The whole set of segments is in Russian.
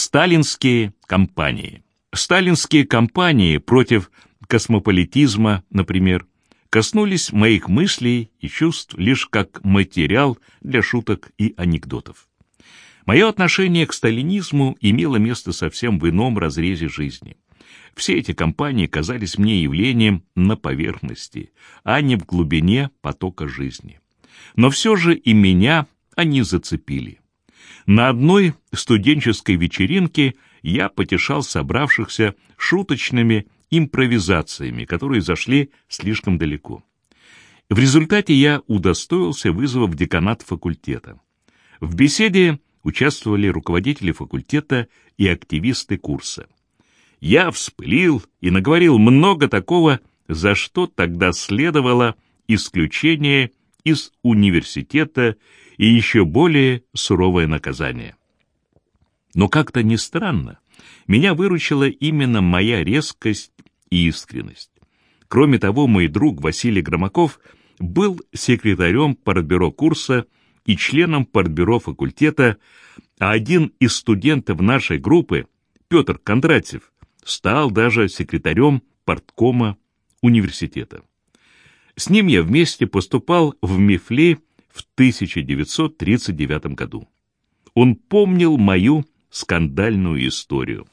Сталинские кампании. Сталинские кампании против космополитизма, например, коснулись моих мыслей и чувств лишь как материал для шуток и анекдотов. Мое отношение к сталинизму имело место совсем в ином разрезе жизни. Все эти кампании казались мне явлением на поверхности, а не в глубине потока жизни. Но все же и меня они зацепили. На одной студенческой вечеринке я потешал собравшихся шуточными импровизациями, которые зашли слишком далеко. В результате я удостоился вызова в деканат факультета. В беседе участвовали руководители факультета и активисты курса. Я вспылил и наговорил много такого, за что тогда следовало исключение из университета и еще более суровое наказание. Но как-то не странно, меня выручила именно моя резкость и искренность. Кроме того, мой друг Василий Громаков был секретарем партбюро курса и членом партбюро факультета, а один из студентов нашей группы, Петр Кондратьев, стал даже секретарем парткома университета. С ним я вместе поступал в МИФЛИ в 1939 году. Он помнил мою скандальную историю.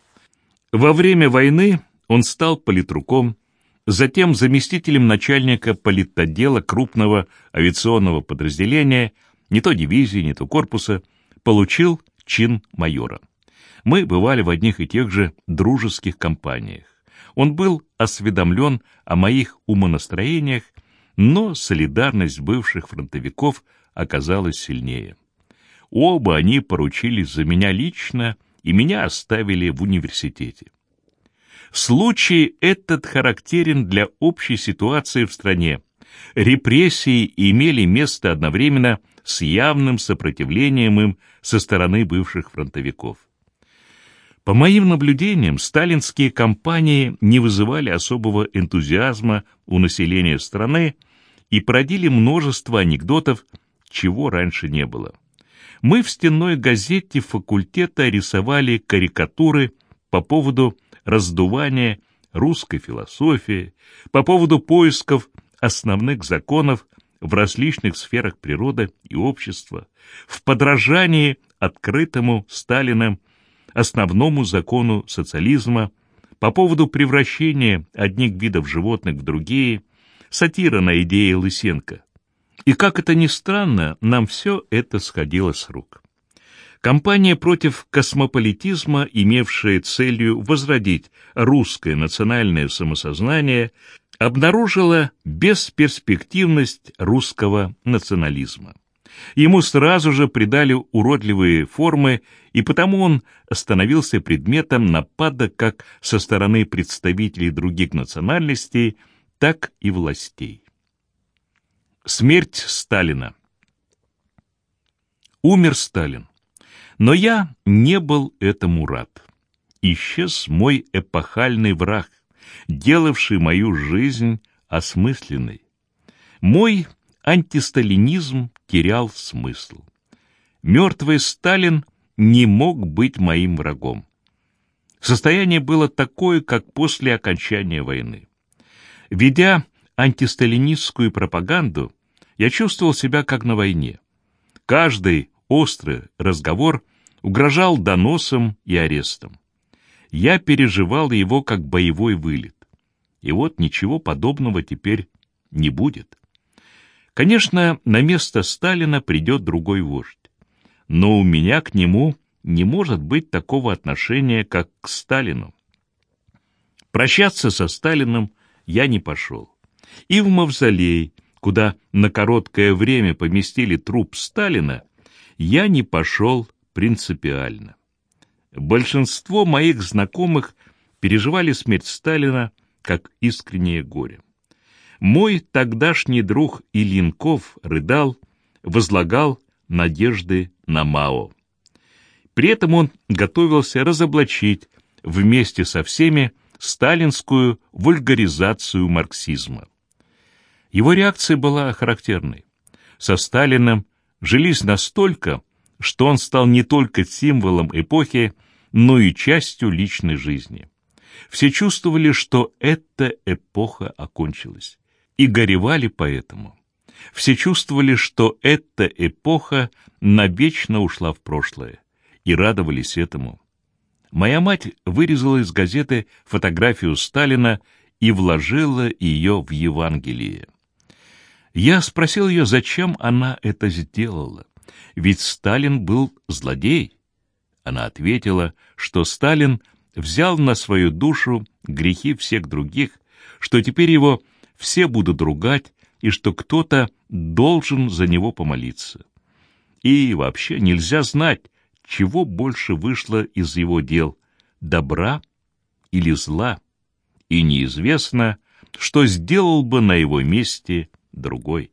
Во время войны он стал политруком, затем заместителем начальника политотдела крупного авиационного подразделения, не то дивизии, не то корпуса, получил чин майора. Мы бывали в одних и тех же дружеских компаниях. Он был осведомлен о моих умонастроениях, но солидарность бывших фронтовиков оказалась сильнее. Оба они поручились за меня лично, и меня оставили в университете. Случай этот характерен для общей ситуации в стране. Репрессии имели место одновременно с явным сопротивлением им со стороны бывших фронтовиков. По моим наблюдениям, сталинские кампании не вызывали особого энтузиазма у населения страны и породили множество анекдотов, чего раньше не было. Мы в стенной газете факультета рисовали карикатуры по поводу раздувания русской философии, по поводу поисков основных законов в различных сферах природы и общества, в подражании открытому Сталиным основному закону социализма, по поводу превращения одних видов животных в другие, сатира на идеи Лысенко. И как это ни странно, нам все это сходило с рук. Кампания против космополитизма, имевшая целью возродить русское национальное самосознание, обнаружила бесперспективность русского национализма. Ему сразу же придали уродливые формы, и потому он становился предметом напада как со стороны представителей других национальностей, так и властей. Смерть Сталина Умер Сталин. Но я не был этому рад. Исчез мой эпохальный враг, делавший мою жизнь осмысленной. Мой антисталинизм терял смысл. Мертвый Сталин не мог быть моим врагом. Состояние было такое, как после окончания войны. Ведя антисталинистскую пропаганду, я чувствовал себя как на войне. Каждый острый разговор угрожал доносом и арестом. Я переживал его как боевой вылет. И вот ничего подобного теперь не будет. Конечно, на место Сталина придет другой вождь. Но у меня к нему не может быть такого отношения, как к Сталину. Прощаться со Сталиным я не пошел. И в мавзолей, куда на короткое время поместили труп Сталина, я не пошел принципиально. Большинство моих знакомых переживали смерть Сталина как искреннее горе. Мой тогдашний друг Илинков рыдал, возлагал надежды на Мао. При этом он готовился разоблачить вместе со всеми сталинскую вульгаризацию марксизма. Его реакция была характерной. Со Сталиным жились настолько, что он стал не только символом эпохи, но и частью личной жизни. Все чувствовали, что эта эпоха окончилась, и горевали поэтому. Все чувствовали, что эта эпоха навечно ушла в прошлое, и радовались этому. Моя мать вырезала из газеты фотографию Сталина и вложила ее в Евангелие. Я спросил ее, зачем она это сделала, ведь Сталин был злодей. Она ответила, что Сталин взял на свою душу грехи всех других, что теперь его все будут ругать, и что кто-то должен за него помолиться. И вообще нельзя знать, чего больше вышло из его дел — добра или зла, и неизвестно, что сделал бы на его месте другой.